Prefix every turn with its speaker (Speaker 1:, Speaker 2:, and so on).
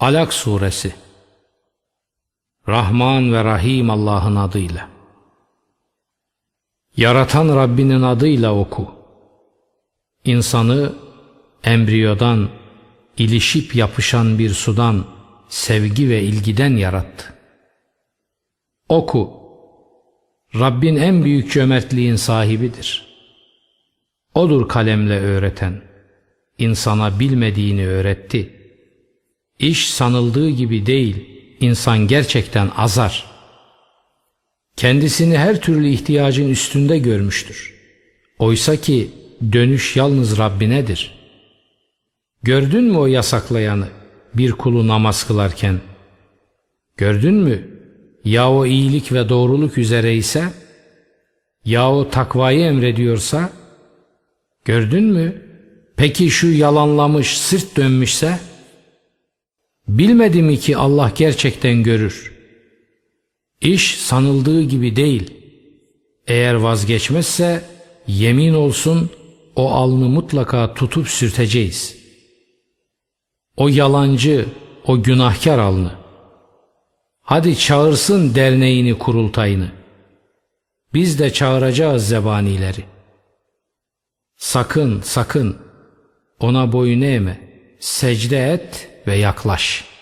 Speaker 1: Alak Suresi Rahman ve Rahim Allah'ın adıyla Yaratan Rabbinin adıyla oku. İnsanı embriyodan, ilişip yapışan bir sudan, sevgi ve ilgiden yarattı. Oku. Rabbin en büyük cömertliğin sahibidir. Odur kalemle öğreten. İnsana bilmediğini öğretti. İş sanıldığı gibi değil, insan gerçekten azar. Kendisini her türlü ihtiyacın üstünde görmüştür. Oysa ki dönüş yalnız Rabbinedir. Gördün mü o yasaklayanı bir kulu namaz kılarken? Gördün mü? Ya o iyilik ve doğruluk üzere ise? Ya o takvayı emrediyorsa? Gördün mü? Peki şu yalanlamış, sırt dönmüşse? Bilmedi mi ki Allah gerçekten görür? İş sanıldığı gibi değil. Eğer vazgeçmezse yemin olsun o alnı mutlaka tutup sürteceğiz. O yalancı, o günahkar alnı. Hadi çağırsın derneğini kurultayını. Biz de çağıracağız zebanileri. Sakın sakın ona boyun eğme, secde et ve yaklaş.''